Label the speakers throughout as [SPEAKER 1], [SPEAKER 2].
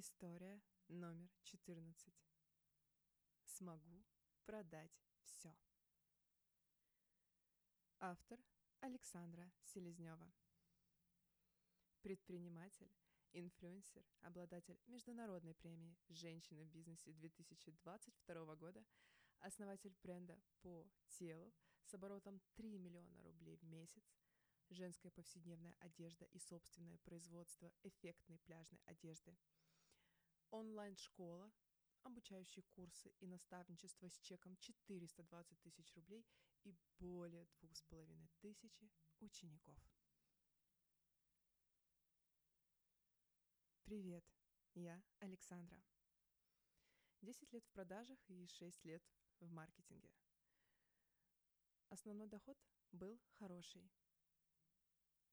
[SPEAKER 1] История номер 14. Смогу продать все. Автор Александра Селезнева. Предприниматель, инфлюенсер, обладатель международной премии «Женщины в бизнесе» 2022 года, основатель бренда по телу с оборотом 3 миллиона рублей в месяц, женская повседневная одежда и собственное производство эффектной пляжной одежды, онлайн-школа, обучающие курсы и наставничество с чеком 420 тысяч рублей и более двух с половиной тысячи учеников. Привет, я Александра. 10 лет в продажах и 6 лет в маркетинге. Основной доход был хороший.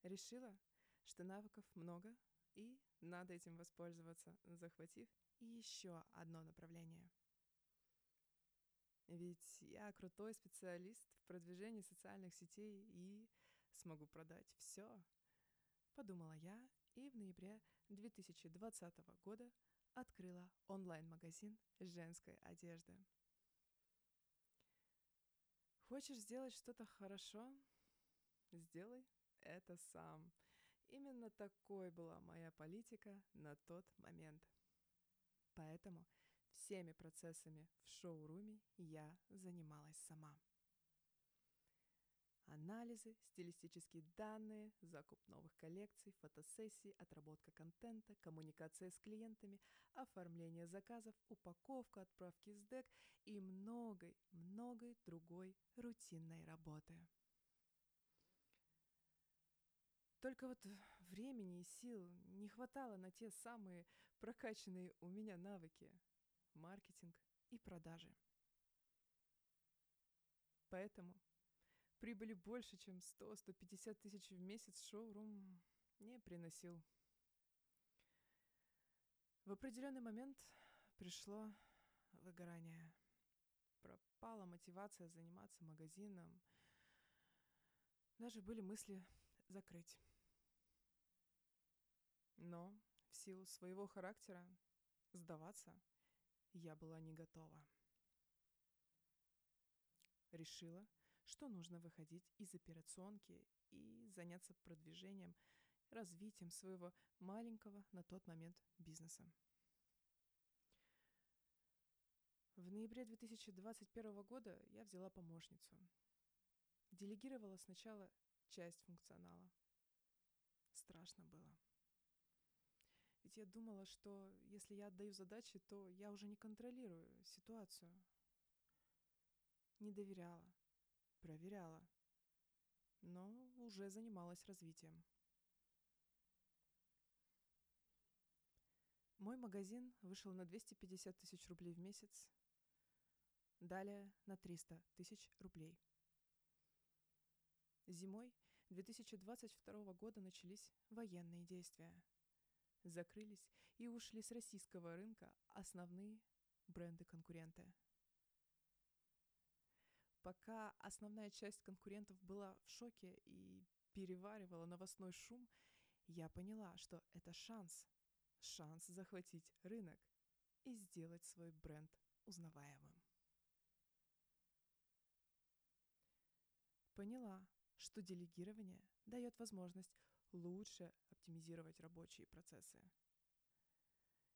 [SPEAKER 1] Решила, что навыков много и надо этим воспользоваться, захватив еще одно направление. Ведь я крутой специалист в продвижении социальных сетей и смогу продать все. Подумала я и в ноябре 2020 года открыла онлайн-магазин женской одежды. Хочешь сделать что-то хорошо? Сделай это сам. Именно такой была моя политика на тот момент. Поэтому всеми процессами в шоуруме я занималась сама. Анализы, стилистические данные, закуп новых коллекций, фотосессии, отработка контента, коммуникация с клиентами, оформление заказов, упаковка, отправки с дек и многой-многой другой рутинной работы. Только вот времени и сил не хватало на те самые прокачанные у меня навыки – маркетинг и продажи. Поэтому прибыли больше, чем 100-150 тысяч в месяц шоурум не приносил. В определенный момент пришло выгорание. Пропала мотивация заниматься магазином. Даже были мысли закрыть. Но в силу своего характера сдаваться я была не готова. Решила, что нужно выходить из операционки и заняться продвижением, развитием своего маленького на тот момент бизнеса. В ноябре 2021 года я взяла помощницу. Делегировала сначала часть функционала. Страшно было. Ведь я думала, что если я отдаю задачи, то я уже не контролирую ситуацию. Не доверяла, проверяла, но уже занималась развитием. Мой магазин вышел на 250 тысяч рублей в месяц, далее на 300 тысяч рублей. Зимой 2022 года начались военные действия – закрылись и ушли с российского рынка основные бренды-конкуренты. Пока основная часть конкурентов была в шоке и переваривала новостной шум, я поняла, что это шанс. Шанс захватить рынок и сделать свой бренд узнаваемым. Поняла, что делегирование дает возможность лучше оптимизировать рабочие процессы.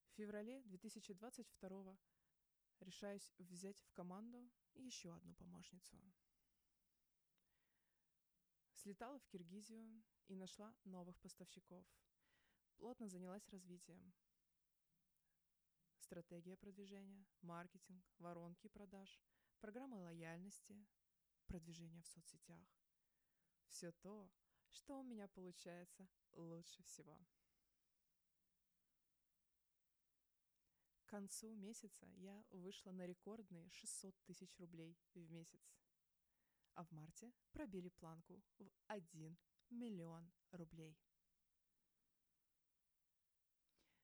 [SPEAKER 1] В феврале 2022 решаюсь взять в команду еще одну помощницу. Слетала в Киргизию и нашла новых поставщиков. Плотно занялась развитием. Стратегия продвижения, маркетинг, воронки продаж, программа лояльности, продвижение в соцсетях. Все то, что у меня получается лучше всего. К концу месяца я вышла на рекордные 600 тысяч рублей в месяц. А в марте пробили планку в 1 миллион рублей.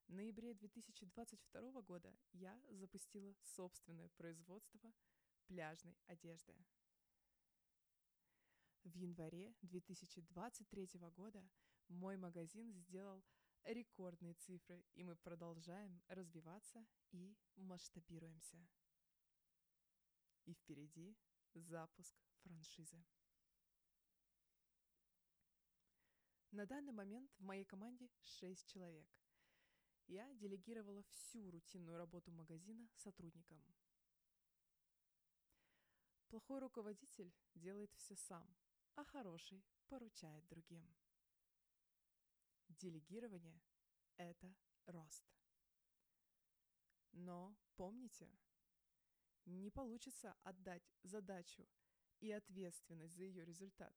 [SPEAKER 1] В ноябре 2022 года я запустила собственное производство пляжной одежды – в январе 2023 года мой магазин сделал рекордные цифры, и мы продолжаем развиваться и масштабируемся. И впереди запуск франшизы. На данный момент в моей команде 6 человек. Я делегировала всю рутинную работу магазина сотрудникам. Плохой руководитель делает все сам, а хороший поручает другим. Делегирование – это рост. Но помните, не получится отдать задачу и ответственность за ее результат.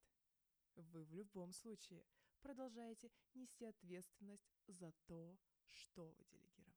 [SPEAKER 1] Вы в любом случае продолжаете нести ответственность за то, что вы делегируете.